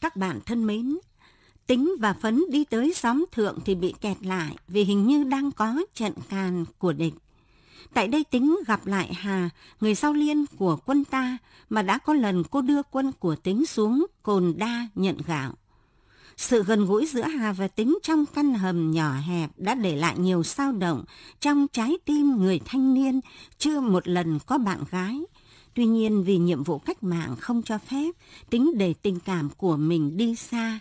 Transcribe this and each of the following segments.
Các bạn thân mến, Tính và Phấn đi tới xóm thượng thì bị kẹt lại vì hình như đang có trận càn của địch. Tại đây Tính gặp lại Hà, người sau liên của quân ta mà đã có lần cô đưa quân của Tính xuống Cồn Đa nhận gạo. Sự gần gũi giữa Hà và Tính trong căn hầm nhỏ hẹp đã để lại nhiều sao động trong trái tim người thanh niên chưa một lần có bạn gái. Tuy nhiên vì nhiệm vụ cách mạng không cho phép, Tính để tình cảm của mình đi xa.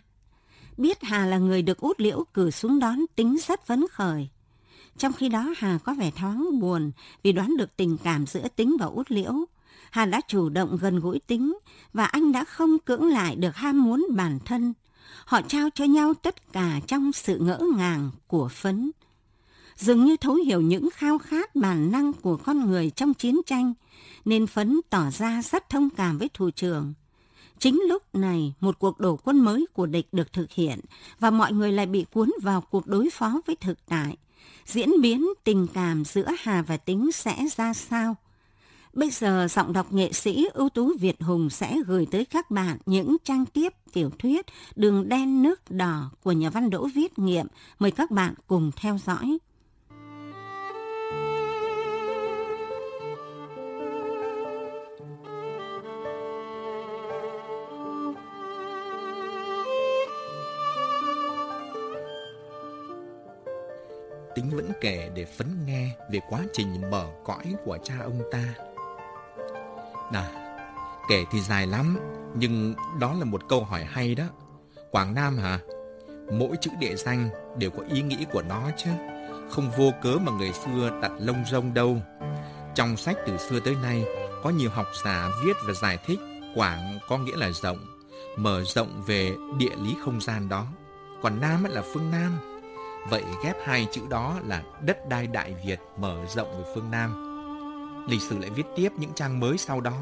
Biết Hà là người được út liễu cử xuống đón Tính rất phấn khởi. Trong khi đó Hà có vẻ thoáng buồn vì đoán được tình cảm giữa Tính và út liễu. Hà đã chủ động gần gũi Tính và anh đã không cưỡng lại được ham muốn bản thân họ trao cho nhau tất cả trong sự ngỡ ngàng của phấn. Dường như thấu hiểu những khao khát bản năng của con người trong chiến tranh, nên phấn tỏ ra rất thông cảm với thủ trưởng. Chính lúc này, một cuộc đổ quân mới của địch được thực hiện và mọi người lại bị cuốn vào cuộc đối phó với thực tại. Diễn biến tình cảm giữa Hà và Tính sẽ ra sao? Bây giờ giọng đọc nghệ sĩ ưu tú Việt Hùng sẽ gửi tới các bạn những trang tiếp tiểu thuyết Đường đen nước đỏ của nhà văn Đỗ Viết Nghiệm. Mời các bạn cùng theo dõi. Tính vẫn kể để phấn nghe về quá trình mở cõi của cha ông ta À, kể thì dài lắm, nhưng đó là một câu hỏi hay đó. Quảng Nam hả? Mỗi chữ địa danh đều có ý nghĩ của nó chứ. Không vô cớ mà người xưa đặt lông rông đâu. Trong sách từ xưa tới nay, có nhiều học giả viết và giải thích Quảng có nghĩa là rộng, mở rộng về địa lý không gian đó. Còn Nam là phương Nam. Vậy ghép hai chữ đó là đất đai Đại Việt mở rộng về phương Nam Lịch sử lại viết tiếp những trang mới sau đó.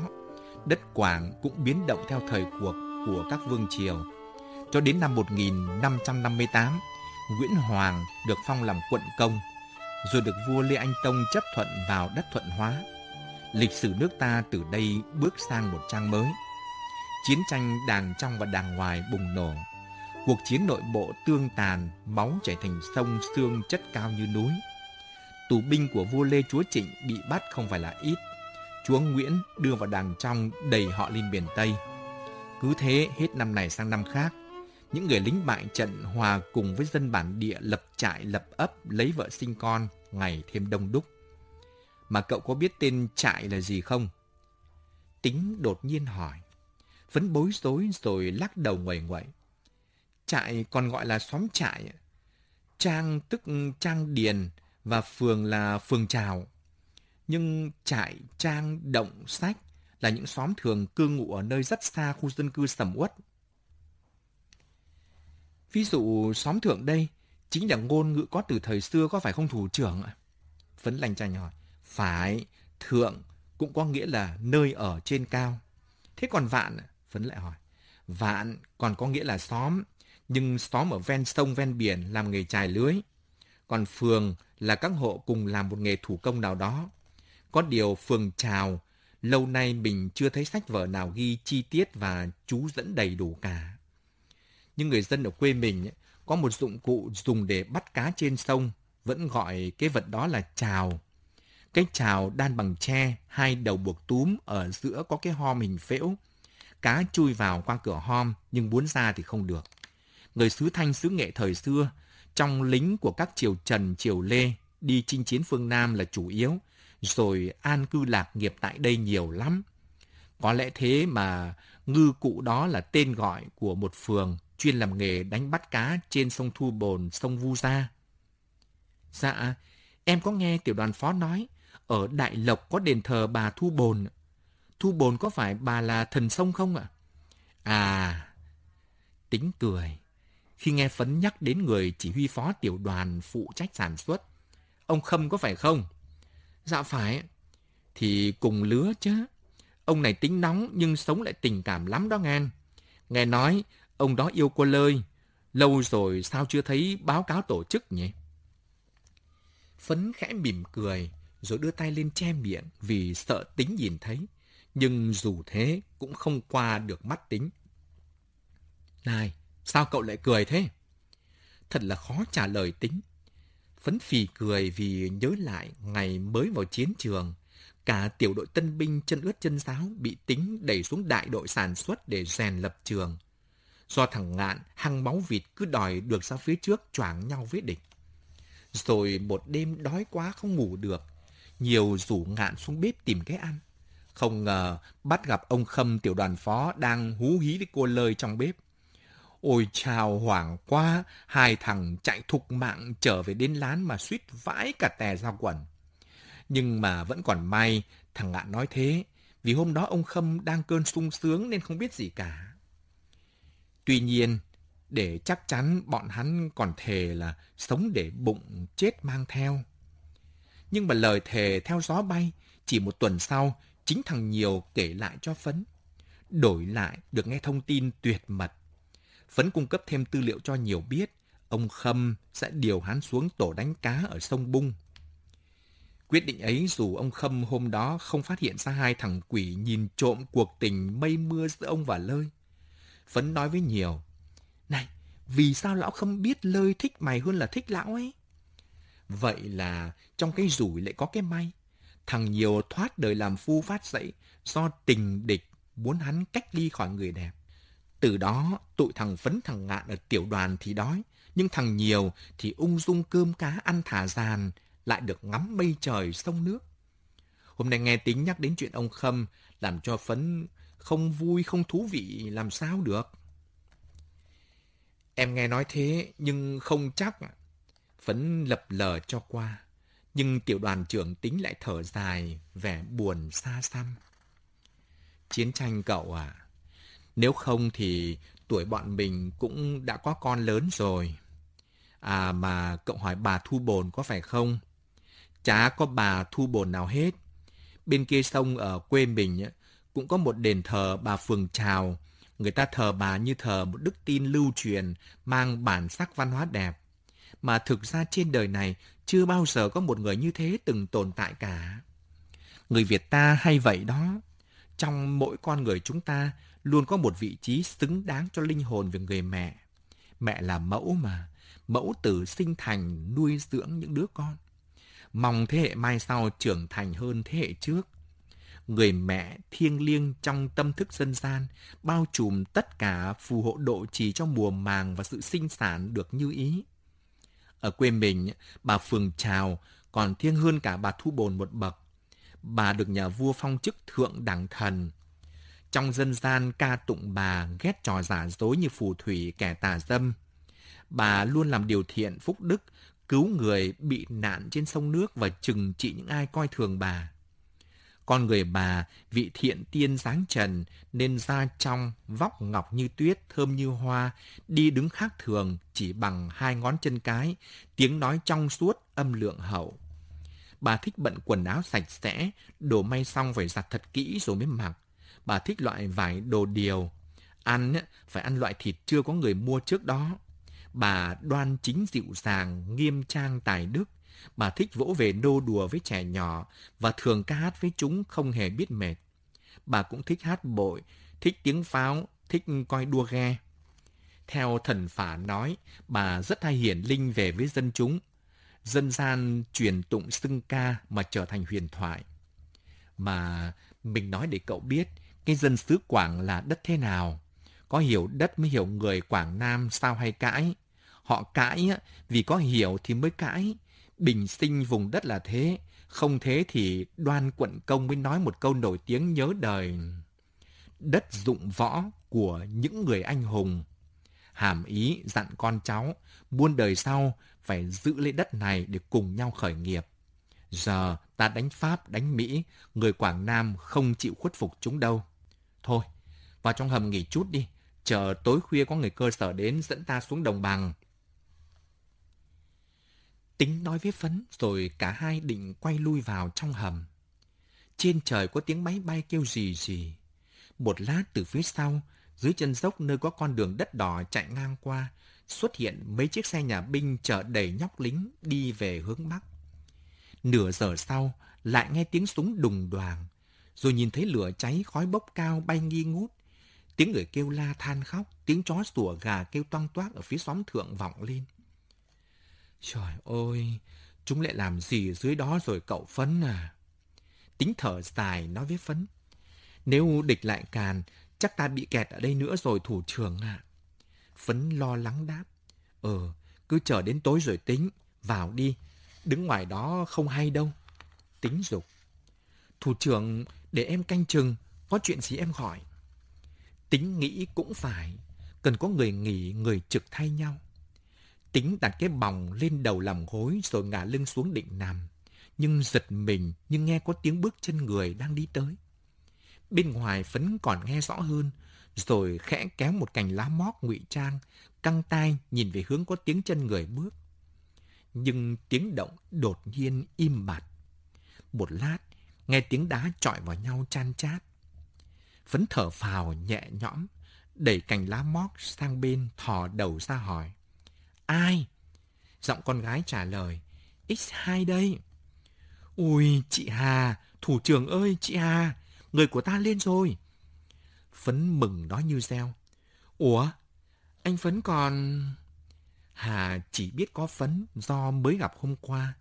Đất Quảng cũng biến động theo thời cuộc của các vương triều. Cho đến năm 1558, Nguyễn Hoàng được phong làm quận công, rồi được vua Lê Anh Tông chấp thuận vào đất Thuận Hóa. Lịch sử nước ta từ đây bước sang một trang mới. Chiến tranh đàng trong và đàng ngoài bùng nổ. Cuộc chiến nội bộ tương tàn, máu chảy thành sông xương chất cao như núi tù binh của vua Lê Chúa Trịnh bị bắt không phải là ít. Chúa Nguyễn đưa vào đàng trong đẩy họ lên miền Tây. Cứ thế hết năm này sang năm khác, những người lính bại trận hòa cùng với dân bản địa lập trại lập ấp lấy vợ sinh con ngày thêm đông đúc. Mà cậu có biết tên trại là gì không? Tính đột nhiên hỏi. Phấn bối rối rồi lắc đầu nguầy nguậy. Trại còn gọi là xóm trại. Trang tức trang điền, và phường là phường trào. Nhưng trại, trang, động, sách là những xóm thường cư ngụ ở nơi rất xa khu dân cư sầm uất. Ví dụ xóm thượng đây chính là ngôn ngữ có từ thời xưa có phải không thủ trưởng ạ? Phấn lành tranh hỏi. Phải, thượng cũng có nghĩa là nơi ở trên cao. Thế còn vạn, Phấn lại hỏi. Vạn còn có nghĩa là xóm, nhưng xóm ở ven sông ven biển làm nghề chài lưới. Còn phường là các hộ cùng làm một nghề thủ công nào đó. Có điều phường trào, lâu nay mình chưa thấy sách vở nào ghi chi tiết và chú dẫn đầy đủ cả. Nhưng người dân ở quê mình có một dụng cụ dùng để bắt cá trên sông, vẫn gọi cái vật đó là trào. Cái trào đan bằng tre, hai đầu buộc túm, ở giữa có cái hom hình phễu. Cá chui vào qua cửa hom, nhưng muốn ra thì không được. Người xứ Thanh xứ Nghệ thời xưa trong lính của các triều Trần, triều Lê đi chinh chiến phương Nam là chủ yếu, rồi an cư lạc nghiệp tại đây nhiều lắm. Có lẽ thế mà ngư cụ đó là tên gọi của một phường chuyên làm nghề đánh bắt cá trên sông Thu Bồn, sông Vu Gia. Dạ, em có nghe tiểu đoàn phó nói, ở Đại Lộc có đền thờ bà Thu Bồn. Thu Bồn có phải bà là thần sông không ạ? À, tính cười khi nghe Phấn nhắc đến người chỉ huy phó tiểu đoàn phụ trách sản xuất. Ông Khâm có phải không? Dạ phải. Thì cùng lứa chứ. Ông này tính nóng nhưng sống lại tình cảm lắm đó ngan Nghe nói ông đó yêu cô Lơi. Lâu rồi sao chưa thấy báo cáo tổ chức nhỉ? Phấn khẽ mỉm cười rồi đưa tay lên che miệng vì sợ tính nhìn thấy. Nhưng dù thế cũng không qua được mắt tính. Này, sao cậu lại cười thế? Thật là khó trả lời tính. Phấn phì cười vì nhớ lại ngày mới vào chiến trường. Cả tiểu đội tân binh chân ướt chân giáo bị tính đẩy xuống đại đội sản xuất để rèn lập trường. Do thằng Ngạn hăng máu vịt cứ đòi được ra phía trước choảng nhau với địch. Rồi một đêm đói quá không ngủ được. Nhiều rủ Ngạn xuống bếp tìm cái ăn. Không ngờ bắt gặp ông Khâm tiểu đoàn phó đang hú hí với cô Lơi trong bếp. Ôi chào hoảng quá, hai thằng chạy thục mạng trở về đến lán mà suýt vãi cả tè ra quần. Nhưng mà vẫn còn may, thằng Ngạn nói thế, vì hôm đó ông Khâm đang cơn sung sướng nên không biết gì cả. Tuy nhiên, để chắc chắn bọn hắn còn thề là sống để bụng chết mang theo. Nhưng mà lời thề theo gió bay, chỉ một tuần sau, chính thằng Nhiều kể lại cho Phấn. Đổi lại được nghe thông tin tuyệt mật. Phấn cung cấp thêm tư liệu cho Nhiều biết, ông Khâm sẽ điều hắn xuống tổ đánh cá ở sông Bung. Quyết định ấy dù ông Khâm hôm đó không phát hiện ra hai thằng quỷ nhìn trộm cuộc tình mây mưa giữa ông và Lơi. Phấn nói với Nhiều, Này, vì sao lão Khâm biết Lơi thích mày hơn là thích lão ấy? Vậy là trong cái rủi lại có cái may. Thằng Nhiều thoát đời làm phu phát dậy do tình địch muốn hắn cách ly khỏi người đẹp. Từ đó, tụi thằng Phấn thằng Ngạn ở tiểu đoàn thì đói, nhưng thằng Nhiều thì ung dung cơm cá ăn thả giàn, lại được ngắm mây trời sông nước. Hôm nay nghe tính nhắc đến chuyện ông Khâm, làm cho Phấn không vui, không thú vị làm sao được. Em nghe nói thế, nhưng không chắc. Phấn lập lờ cho qua. Nhưng tiểu đoàn trưởng tính lại thở dài, vẻ buồn xa xăm. Chiến tranh cậu à? Nếu không thì tuổi bọn mình cũng đã có con lớn rồi. À mà cậu hỏi bà Thu Bồn có phải không? Chả có bà Thu Bồn nào hết. Bên kia sông ở quê mình cũng có một đền thờ bà Phường Trào. Người ta thờ bà như thờ một đức tin lưu truyền, mang bản sắc văn hóa đẹp. Mà thực ra trên đời này chưa bao giờ có một người như thế từng tồn tại cả. Người Việt ta hay vậy đó. Trong mỗi con người chúng ta luôn có một vị trí xứng đáng cho linh hồn về người mẹ. Mẹ là mẫu mà, mẫu tử sinh thành nuôi dưỡng những đứa con. Mong thế hệ mai sau trưởng thành hơn thế hệ trước. Người mẹ thiêng liêng trong tâm thức dân gian, bao trùm tất cả phù hộ độ trì cho mùa màng và sự sinh sản được như ý. Ở quê mình, bà Phường Trào còn thiêng hơn cả bà Thu Bồn một bậc. Bà được nhà vua phong chức thượng đẳng thần. Trong dân gian ca tụng bà ghét trò giả dối như phù thủy kẻ tà dâm. Bà luôn làm điều thiện phúc đức, cứu người bị nạn trên sông nước và trừng trị những ai coi thường bà. Con người bà, vị thiện tiên dáng trần, nên da trong, vóc ngọc như tuyết, thơm như hoa, đi đứng khác thường chỉ bằng hai ngón chân cái, tiếng nói trong suốt, âm lượng hậu. Bà thích bận quần áo sạch sẽ, đồ may xong phải giặt thật kỹ rồi mới mặc. Bà thích loại vải đồ điều. Ăn phải ăn loại thịt chưa có người mua trước đó. Bà đoan chính dịu dàng, nghiêm trang tài đức. Bà thích vỗ về nô đùa với trẻ nhỏ và thường ca hát với chúng không hề biết mệt. Bà cũng thích hát bội, thích tiếng pháo, thích coi đua ghe. Theo thần phả nói, bà rất hay hiển linh về với dân chúng. Dân gian truyền tụng xưng ca mà trở thành huyền thoại. Mà mình nói để cậu biết, cái dân xứ Quảng là đất thế nào. Có hiểu đất mới hiểu người Quảng Nam sao hay cãi. Họ cãi vì có hiểu thì mới cãi. Bình sinh vùng đất là thế, không thế thì đoan quận công mới nói một câu nổi tiếng nhớ đời. Đất dụng võ của những người anh hùng. Hàm ý dặn con cháu, muôn đời sau phải giữ lấy đất này để cùng nhau khởi nghiệp. Giờ ta đánh Pháp, đánh Mỹ, người Quảng Nam không chịu khuất phục chúng đâu. Thôi, vào trong hầm nghỉ chút đi, chờ tối khuya có người cơ sở đến dẫn ta xuống đồng bằng. Tính nói với Phấn rồi cả hai định quay lui vào trong hầm. Trên trời có tiếng máy bay kêu gì gì. Một lát từ phía sau, dưới chân dốc nơi có con đường đất đỏ chạy ngang qua, xuất hiện mấy chiếc xe nhà binh chở đầy nhóc lính đi về hướng Bắc. Nửa giờ sau, lại nghe tiếng súng đùng đoàng, rồi nhìn thấy lửa cháy khói bốc cao bay nghi ngút. Tiếng người kêu la than khóc, tiếng chó sủa gà kêu toang toác ở phía xóm thượng vọng lên. Trời ơi, chúng lại làm gì dưới đó rồi cậu Phấn à? Tính thở dài nói với Phấn. Nếu địch lại càn, chắc ta bị kẹt ở đây nữa rồi thủ trưởng ạ. À. Phấn lo lắng đáp. Ờ, cứ chờ đến tối rồi tính, vào đi, đứng ngoài đó không hay đâu. Tính dục. Thủ trưởng, để em canh chừng, có chuyện gì em hỏi. Tính nghĩ cũng phải, cần có người nghỉ, người trực thay nhau. Tính đặt cái bòng lên đầu làm gối rồi ngả lưng xuống định nằm. Nhưng giật mình nhưng nghe có tiếng bước chân người đang đi tới. Bên ngoài phấn còn nghe rõ hơn, rồi khẽ kéo một cành lá mót ngụy trang, căng tay nhìn về hướng có tiếng chân người bước. Nhưng tiếng động đột nhiên im bặt. Một lát, nghe tiếng đá chọi vào nhau chan chát. Phấn thở phào nhẹ nhõm, đẩy cành lá móc sang bên thò đầu ra hỏi. Ai? Giọng con gái trả lời. X2 đây. Ui, chị Hà, thủ trưởng ơi, chị Hà, người của ta lên rồi. Phấn mừng nói như reo. Ủa, anh Phấn còn... Hà chỉ biết có Phấn do mới gặp hôm qua.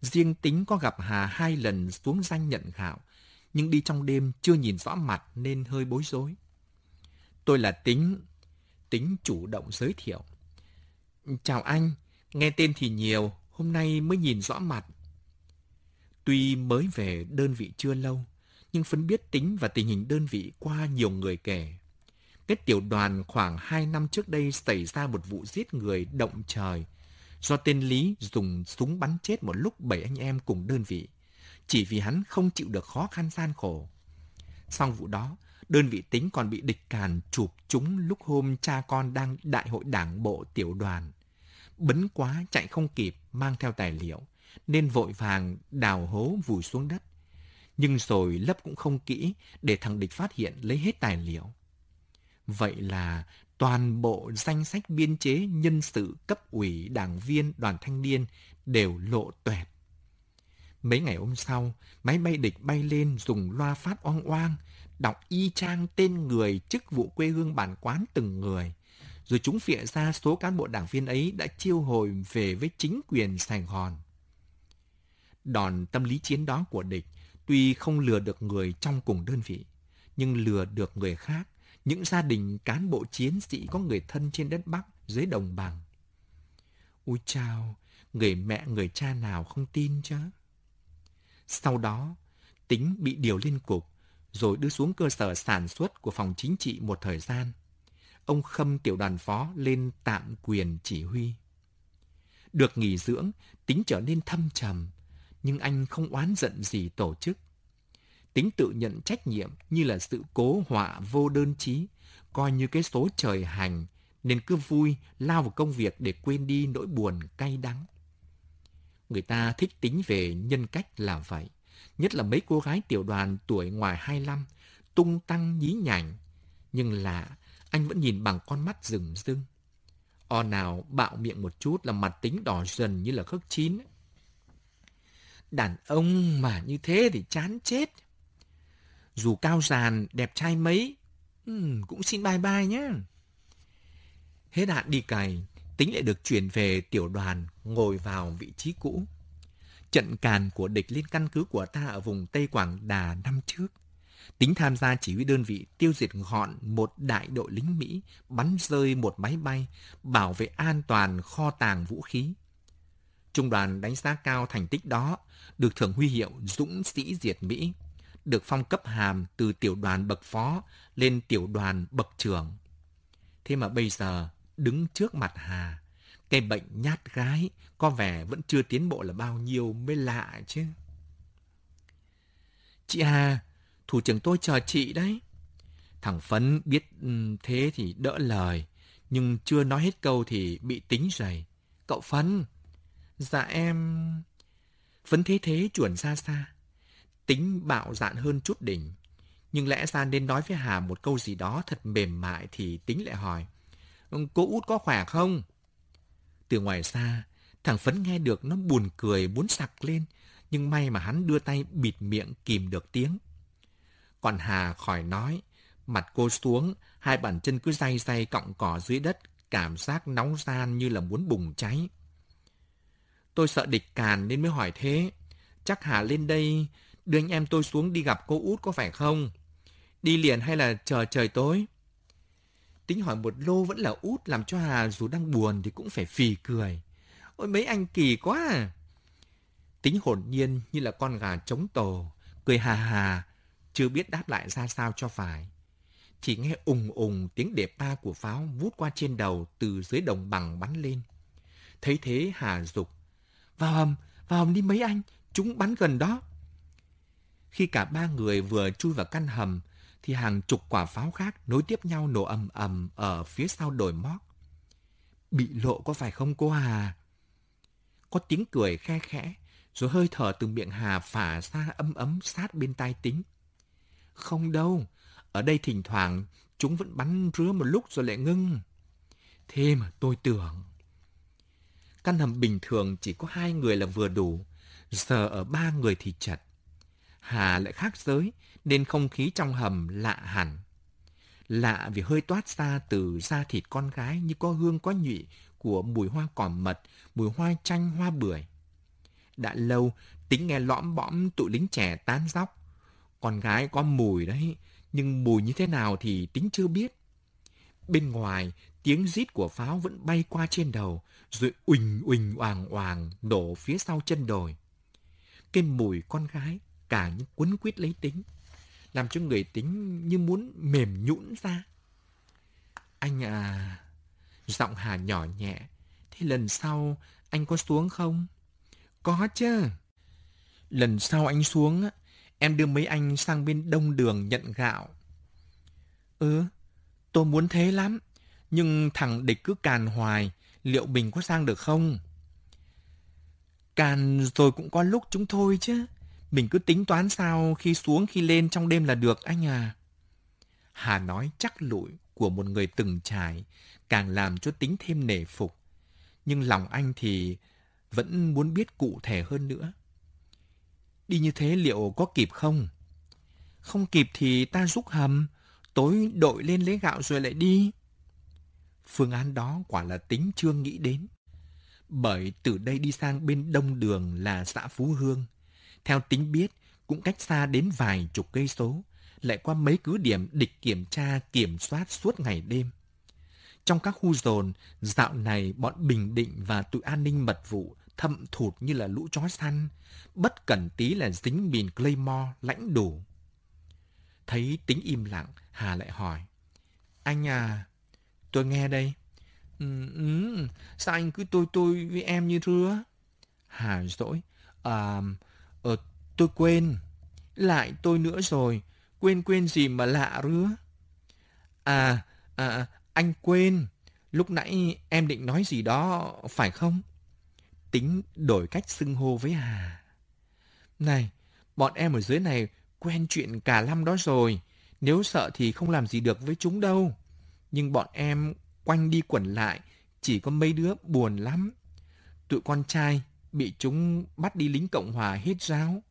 Riêng tính có gặp Hà hai lần xuống danh nhận gạo, nhưng đi trong đêm chưa nhìn rõ mặt nên hơi bối rối. Tôi là Tính. Tính chủ động giới thiệu. Chào anh, nghe tên thì nhiều, hôm nay mới nhìn rõ mặt. Tuy mới về đơn vị chưa lâu, nhưng Phấn biết tính và tình hình đơn vị qua nhiều người kể. Cái tiểu đoàn khoảng 2 năm trước đây xảy ra một vụ giết người động trời, do tên Lý dùng súng bắn chết một lúc bảy anh em cùng đơn vị, chỉ vì hắn không chịu được khó khăn gian khổ. Sau vụ đó, đơn vị tính còn bị địch càn chụp chúng lúc hôm cha con đang đại hội đảng bộ tiểu đoàn. Bấn quá chạy không kịp mang theo tài liệu, nên vội vàng đào hố vùi xuống đất. Nhưng rồi lấp cũng không kỹ để thằng địch phát hiện lấy hết tài liệu. Vậy là toàn bộ danh sách biên chế nhân sự cấp ủy đảng viên đoàn thanh niên đều lộ tuẹt. Mấy ngày hôm sau, máy bay địch bay lên dùng loa phát oang oang, đọc y chang tên người, chức vụ quê hương bản quán từng người. Rồi chúng phịa ra số cán bộ đảng viên ấy đã chiêu hồi về với chính quyền Sài Gòn. Đòn tâm lý chiến đó của địch tuy không lừa được người trong cùng đơn vị, nhưng lừa được người khác, những gia đình cán bộ chiến sĩ có người thân trên đất Bắc dưới đồng bằng. Úi chào, người mẹ người cha nào không tin chứ? Sau đó, tính bị điều lên cục, rồi đưa xuống cơ sở sản xuất của phòng chính trị một thời gian. Ông Khâm tiểu đoàn phó lên tạm quyền chỉ huy. Được nghỉ dưỡng, tính trở nên thâm trầm, nhưng anh không oán giận gì tổ chức. Tính tự nhận trách nhiệm như là sự cố họa vô đơn chí, coi như cái số trời hành, nên cứ vui lao vào công việc để quên đi nỗi buồn cay đắng. Người ta thích tính về nhân cách là vậy. Nhất là mấy cô gái tiểu đoàn tuổi ngoài 25, tung tăng nhí nhảnh. Nhưng lạ anh vẫn nhìn bằng con mắt rừng rưng. O nào bạo miệng một chút là mặt tính đỏ dần như là khớp chín. Đàn ông mà như thế thì chán chết. Dù cao giàn, đẹp trai mấy, ừ, cũng xin bye bye nhé. Hết hạn đi cày, tính lại được chuyển về tiểu đoàn, ngồi vào vị trí cũ. Trận càn của địch lên căn cứ của ta ở vùng Tây Quảng Đà năm trước. Tính tham gia chỉ huy đơn vị tiêu diệt gọn một đại đội lính Mỹ, bắn rơi một máy bay, bảo vệ an toàn kho tàng vũ khí. Trung đoàn đánh giá cao thành tích đó, được thưởng huy hiệu Dũng sĩ diệt Mỹ, được phong cấp hàm từ tiểu đoàn bậc phó lên tiểu đoàn bậc trưởng. Thế mà bây giờ, đứng trước mặt Hà, cái bệnh nhát gái có vẻ vẫn chưa tiến bộ là bao nhiêu mới lạ chứ. Chị Hà, thủ trưởng tôi chờ chị đấy. Thằng Phấn biết ừ, thế thì đỡ lời, nhưng chưa nói hết câu thì bị tính rầy. Cậu Phấn, dạ em... Phấn thế thế chuẩn xa xa. Tính bạo dạn hơn chút đỉnh. Nhưng lẽ ra nên nói với Hà một câu gì đó thật mềm mại thì tính lại hỏi. Cô út có khỏe không? Từ ngoài xa, thằng Phấn nghe được nó buồn cười muốn sặc lên, nhưng may mà hắn đưa tay bịt miệng kìm được tiếng. Còn Hà khỏi nói, Mặt cô xuống, hai bàn chân cứ day day cọng cỏ dưới đất, cảm giác nóng gian như là muốn bùng cháy. Tôi sợ địch càn nên mới hỏi thế. Chắc Hà lên đây đưa anh em tôi xuống đi gặp cô út có phải không? Đi liền hay là chờ trời tối? Tính hỏi một lô vẫn là út làm cho Hà dù đang buồn thì cũng phải phì cười. Ôi mấy anh kỳ quá à. Tính hồn nhiên như là con gà trống tổ, cười hà hà, chưa biết đáp lại ra sao cho phải. Chỉ nghe ùng ùng tiếng đệp ba của pháo vút qua trên đầu từ dưới đồng bằng bắn lên. Thấy thế Hà dục Vào hầm, vào hầm đi mấy anh, chúng bắn gần đó. Khi cả ba người vừa chui vào căn hầm, thì hàng chục quả pháo khác nối tiếp nhau nổ ầm ầm ở phía sau đồi móc. Bị lộ có phải không cô Hà? Có tiếng cười khe khẽ, rồi hơi thở từ miệng Hà phả ra âm ấm sát bên tai tính. Không đâu, ở đây thỉnh thoảng chúng vẫn bắn rứa một lúc rồi lại ngưng. Thế mà tôi tưởng. Căn hầm bình thường chỉ có hai người là vừa đủ, giờ ở ba người thì chật. Hà lại khác giới, nên không khí trong hầm lạ hẳn. Lạ vì hơi toát ra từ da thịt con gái như có hương có nhụy của mùi hoa cỏ mật, mùi hoa chanh hoa bưởi. Đã lâu, tính nghe lõm bõm tụi lính trẻ tán dóc. Con gái có mùi đấy, nhưng mùi như thế nào thì tính chưa biết. Bên ngoài, tiếng rít của pháo vẫn bay qua trên đầu, rồi uỳnh uỳnh oàng oàng nổ phía sau chân đồi. Cái mùi con gái cả những quấn quýt lấy tính, làm cho người tính như muốn mềm nhũn ra. Anh à, giọng Hà nhỏ nhẹ, thế lần sau anh có xuống không? Có chứ. Lần sau anh xuống, em đưa mấy anh sang bên đông đường nhận gạo. Ừ, tôi muốn thế lắm, nhưng thằng địch cứ càn hoài, liệu mình có sang được không? Càn rồi cũng có lúc chúng thôi chứ. Mình cứ tính toán sao khi xuống khi lên trong đêm là được anh à. Hà nói chắc lụi của một người từng trải, càng làm cho tính thêm nể phục. Nhưng lòng anh thì vẫn muốn biết cụ thể hơn nữa. Đi như thế liệu có kịp không? Không kịp thì ta rút hầm, tối đội lên lấy gạo rồi lại đi. Phương án đó quả là tính chưa nghĩ đến. Bởi từ đây đi sang bên đông đường là xã Phú Hương, theo tính biết, cũng cách xa đến vài chục cây số, lại qua mấy cứ điểm địch kiểm tra kiểm soát suốt ngày đêm. Trong các khu dồn, dạo này bọn Bình Định và tụi an ninh mật vụ thâm thụt như là lũ chó săn, bất cẩn tí là dính mìn Claymore lãnh đủ. Thấy tính im lặng, Hà lại hỏi. Anh à, tôi nghe đây. Ừ, ừ, sao anh cứ tôi tôi với em như thưa? Hà dỗi. À, Ờ, tôi quên. Lại tôi nữa rồi. Quên quên gì mà lạ rứa. À, à, anh quên. Lúc nãy em định nói gì đó, phải không? Tính đổi cách xưng hô với Hà. Này, bọn em ở dưới này quen chuyện cả năm đó rồi. Nếu sợ thì không làm gì được với chúng đâu. Nhưng bọn em quanh đi quẩn lại, chỉ có mấy đứa buồn lắm. Tụi con trai bị chúng bắt đi lính Cộng Hòa hết giáo.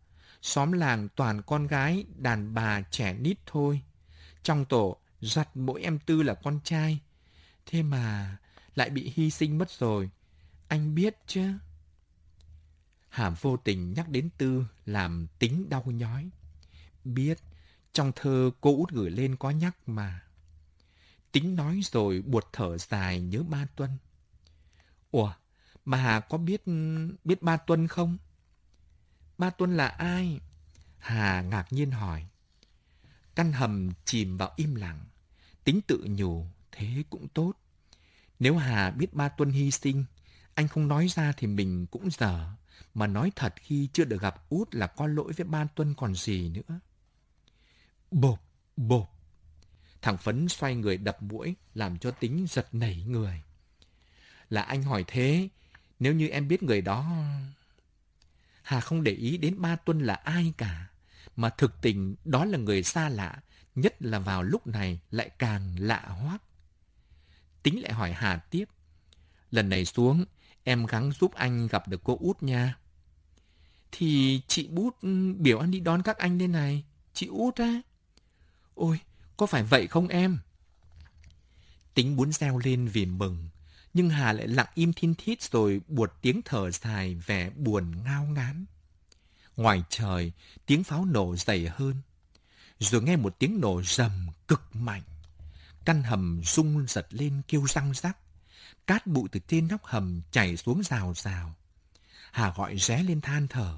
Xóm làng toàn con gái, đàn bà, trẻ nít thôi. Trong tổ, giặt mỗi em Tư là con trai. Thế mà lại bị hy sinh mất rồi. Anh biết chứ? Hàm vô tình nhắc đến Tư làm tính đau nhói. Biết, trong thơ cô út gửi lên có nhắc mà. Tính nói rồi buột thở dài nhớ ba Tuân. Ủa, Bà Hà có biết biết ba Tuân không? Ba Tuân là ai? Hà ngạc nhiên hỏi. Căn hầm chìm vào im lặng. Tính tự nhủ, thế cũng tốt. Nếu Hà biết ba Tuân hy sinh, anh không nói ra thì mình cũng dở. Mà nói thật khi chưa được gặp út là có lỗi với ba Tuân còn gì nữa. Bộp, bộp. Thằng Phấn xoay người đập mũi, làm cho tính giật nảy người. Là anh hỏi thế, nếu như em biết người đó... Hà không để ý đến ba Tuân là ai cả, mà thực tình đó là người xa lạ, nhất là vào lúc này lại càng lạ hoắc. Tính lại hỏi Hà tiếp. Lần này xuống, em gắng giúp anh gặp được cô út nha. Thì chị Bút biểu anh đi đón các anh lên này. Chị út á. Ôi, có phải vậy không em? Tính muốn reo lên vì mừng, nhưng Hà lại lặng im thiên thít rồi buột tiếng thở dài vẻ buồn ngao ngán. Ngoài trời, tiếng pháo nổ dày hơn. Rồi nghe một tiếng nổ rầm cực mạnh. Căn hầm rung giật lên kêu răng rắc. Cát bụi từ trên nóc hầm chảy xuống rào rào. Hà gọi ré lên than thở.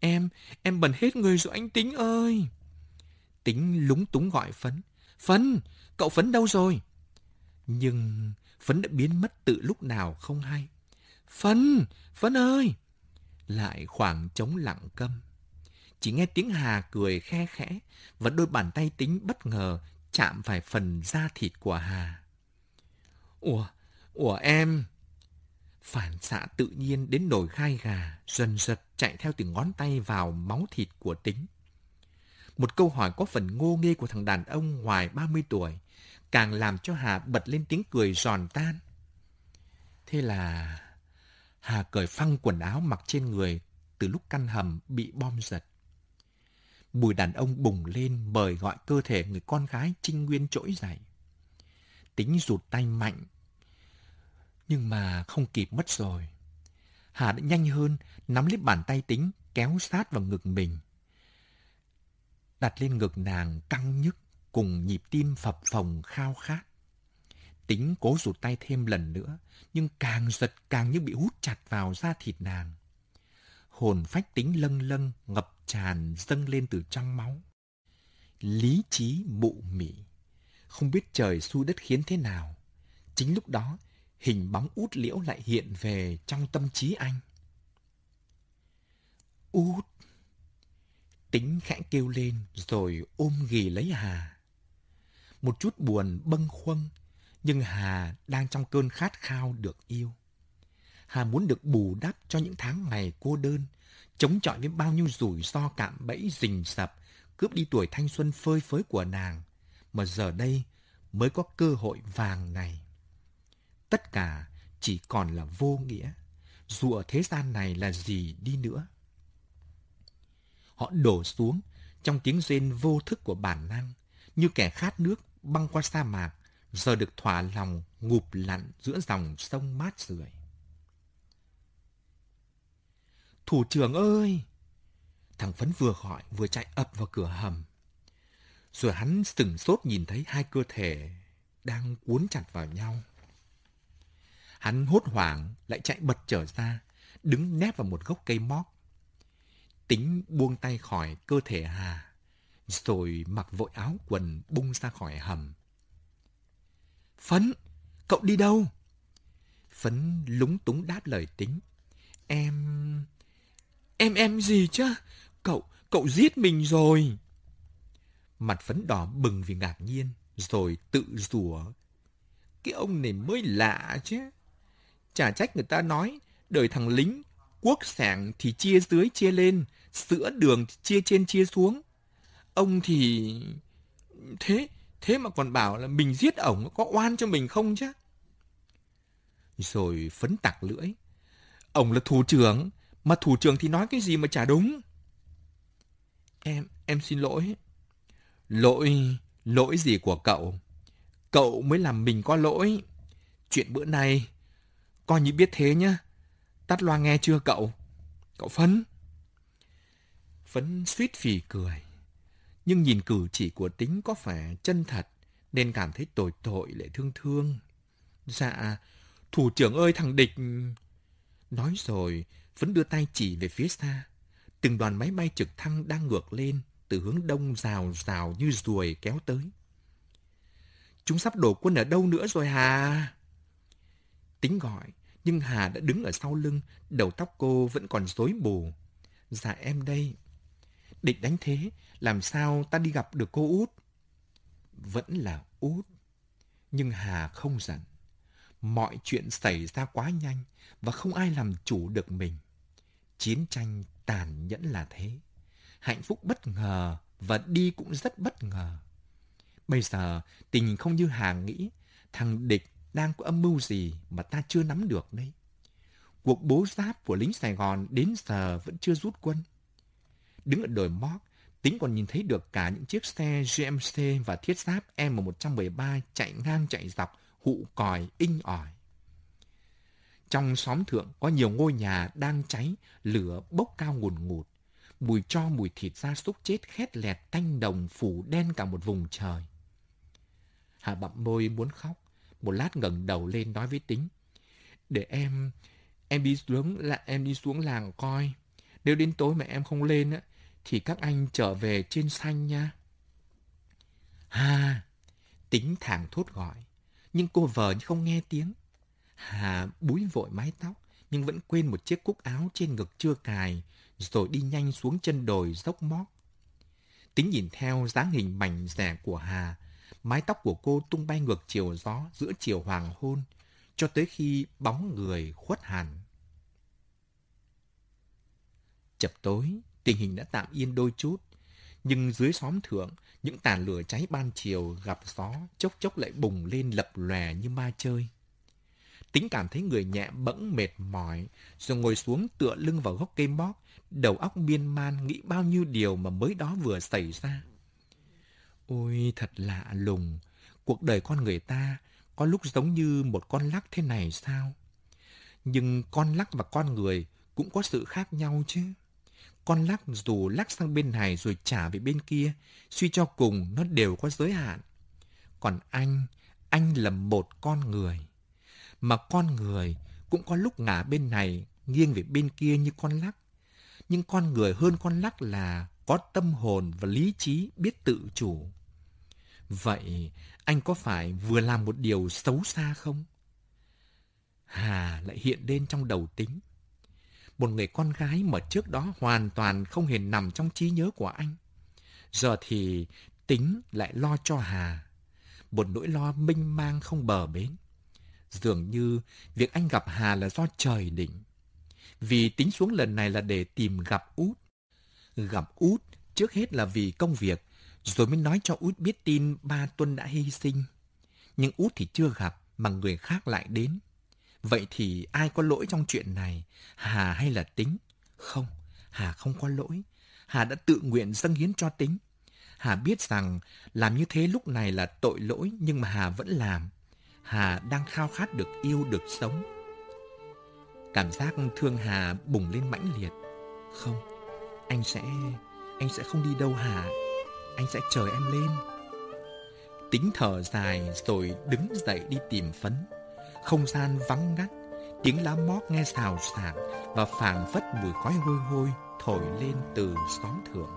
Em, em bẩn hết người rồi anh Tính ơi. Tính lúng túng gọi Phấn. Phấn, cậu Phấn đâu rồi? Nhưng Phấn đã biến mất từ lúc nào không hay. Phấn, Phấn ơi! Lại khoảng trống lặng câm. Chỉ nghe tiếng Hà cười khe khẽ và đôi bàn tay tính bất ngờ chạm phải phần da thịt của Hà. Ủa, ủa em! Phản xạ tự nhiên đến nổi khai gà, dần dật chạy theo từng ngón tay vào máu thịt của tính. Một câu hỏi có phần ngô nghê của thằng đàn ông ngoài 30 tuổi, càng làm cho Hà bật lên tiếng cười giòn tan. Thế là Hà cởi phăng quần áo mặc trên người từ lúc căn hầm bị bom giật. Mùi đàn ông bùng lên mời gọi cơ thể người con gái trinh nguyên trỗi dậy. Tính rụt tay mạnh, nhưng mà không kịp mất rồi. Hà đã nhanh hơn, nắm lấy bàn tay tính, kéo sát vào ngực mình. Đặt lên ngực nàng căng nhức, cùng nhịp tim phập phồng khao khát. Tính cố rụt tay thêm lần nữa, nhưng càng giật càng như bị hút chặt vào da thịt nàng. Hồn phách tính lâng lâng, ngập tràn dâng lên từ trong máu. Lý trí mụ mị, không biết trời xu đất khiến thế nào. Chính lúc đó, hình bóng út liễu lại hiện về trong tâm trí anh. Út! Tính khẽ kêu lên rồi ôm ghì lấy Hà. Một chút buồn bâng khuâng, nhưng Hà đang trong cơn khát khao được yêu. Hà muốn được bù đắp cho những tháng ngày cô đơn, chống chọi với bao nhiêu rủi ro cạm bẫy rình sập, cướp đi tuổi thanh xuân phơi phới của nàng, mà giờ đây mới có cơ hội vàng này. Tất cả chỉ còn là vô nghĩa, dù ở thế gian này là gì đi nữa. Họ đổ xuống trong tiếng rên vô thức của bản năng, như kẻ khát nước băng qua sa mạc, giờ được thỏa lòng ngụp lặn giữa dòng sông mát rượi. Thủ trưởng ơi! Thằng Phấn vừa gọi vừa chạy ập vào cửa hầm. Rồi hắn sừng sốt nhìn thấy hai cơ thể đang cuốn chặt vào nhau. Hắn hốt hoảng lại chạy bật trở ra, đứng nép vào một gốc cây móc. Tính buông tay khỏi cơ thể Hà, rồi mặc vội áo quần bung ra khỏi hầm. Phấn, cậu đi đâu? Phấn lúng túng đáp lời tính. Em... Em em gì chứ? Cậu, cậu giết mình rồi. Mặt phấn đỏ bừng vì ngạc nhiên, rồi tự rủa. Cái ông này mới lạ chứ. Chả trách người ta nói, đời thằng lính, quốc sản thì chia dưới chia lên, sữa đường thì chia trên chia xuống. Ông thì... Thế, thế mà còn bảo là mình giết ổng có oan cho mình không chứ? Rồi phấn tặc lưỡi. ổng là thủ trưởng, mà thủ trưởng thì nói cái gì mà chả đúng. Em, em xin lỗi. Lỗi, lỗi gì của cậu? Cậu mới làm mình có lỗi. Chuyện bữa nay, Coi như biết thế nhá. Tắt loa nghe chưa cậu? Cậu Phấn. Phấn suýt phì cười. Nhưng nhìn cử chỉ của tính có vẻ chân thật nên cảm thấy tội tội lại thương thương. Dạ, thủ trưởng ơi thằng địch... Nói rồi, vẫn đưa tay chỉ về phía xa. Từng đoàn máy bay trực thăng đang ngược lên từ hướng đông rào rào như ruồi kéo tới. Chúng sắp đổ quân ở đâu nữa rồi hà? Tính gọi, nhưng Hà đã đứng ở sau lưng, đầu tóc cô vẫn còn rối bù. Dạ em đây. Địch đánh thế, làm sao ta đi gặp được cô út? Vẫn là út. Nhưng Hà không giận. Mọi chuyện xảy ra quá nhanh và không ai làm chủ được mình. Chiến tranh tàn nhẫn là thế. Hạnh phúc bất ngờ và đi cũng rất bất ngờ. Bây giờ tình không như Hà nghĩ, thằng địch đang có âm mưu gì mà ta chưa nắm được đấy Cuộc bố giáp của lính Sài Gòn đến giờ vẫn chưa rút quân. Đứng ở đồi móc, Tính còn nhìn thấy được cả những chiếc xe GMC và thiết giáp M113 chạy ngang chạy dọc, hụ còi, inh ỏi. Trong xóm thượng có nhiều ngôi nhà đang cháy, lửa bốc cao ngùn ngụt. Mùi cho mùi thịt gia súc chết khét lẹt tanh đồng phủ đen cả một vùng trời. Hà bậm môi muốn khóc, một lát ngẩng đầu lên nói với Tính. Để em, em đi xuống là em đi xuống làng coi. Nếu đến tối mà em không lên á, thì các anh trở về trên xanh nha. Hà, Tính thẳng thốt gọi, nhưng cô vợ không nghe tiếng. Hà búi vội mái tóc, nhưng vẫn quên một chiếc cúc áo trên ngực chưa cài, rồi đi nhanh xuống chân đồi dốc mót Tính nhìn theo dáng hình mảnh rẻ của Hà, mái tóc của cô tung bay ngược chiều gió giữa chiều hoàng hôn, cho tới khi bóng người khuất hẳn. Chập tối, tình hình đã tạm yên đôi chút, nhưng dưới xóm thượng, những tàn lửa cháy ban chiều gặp gió chốc chốc lại bùng lên lập lòe như ma chơi. Tính cảm thấy người nhẹ bẫng mệt mỏi, rồi ngồi xuống tựa lưng vào gốc cây móc, đầu óc miên man nghĩ bao nhiêu điều mà mới đó vừa xảy ra. Ôi, thật lạ lùng, cuộc đời con người ta có lúc giống như một con lắc thế này sao? Nhưng con lắc và con người cũng có sự khác nhau chứ. Con lắc dù lắc sang bên này rồi trả về bên kia, suy cho cùng nó đều có giới hạn. Còn anh, anh là một con người. Mà con người cũng có lúc ngả bên này, nghiêng về bên kia như con lắc. Nhưng con người hơn con lắc là có tâm hồn và lý trí biết tự chủ. Vậy anh có phải vừa làm một điều xấu xa không? Hà lại hiện lên trong đầu tính. Một người con gái mà trước đó hoàn toàn không hề nằm trong trí nhớ của anh. Giờ thì tính lại lo cho Hà. Một nỗi lo minh mang không bờ bến. Dường như việc anh gặp Hà là do trời định. Vì tính xuống lần này là để tìm gặp út. Gặp út trước hết là vì công việc, rồi mới nói cho út biết tin ba Tuân đã hy sinh. Nhưng út thì chưa gặp, mà người khác lại đến. Vậy thì ai có lỗi trong chuyện này, Hà hay là Tính? Không, Hà không có lỗi. Hà đã tự nguyện dâng hiến cho Tính. Hà biết rằng làm như thế lúc này là tội lỗi nhưng mà Hà vẫn làm. Hà đang khao khát được yêu, được sống. Cảm giác thương Hà bùng lên mãnh liệt. Không, anh sẽ... anh sẽ không đi đâu Hà. Anh sẽ chờ em lên. Tính thở dài rồi đứng dậy đi tìm phấn. Không gian vắng ngắt, tiếng lá mót nghe xào xạc và phảng phất mùi khói hôi hôi thổi lên từ xóm thượng.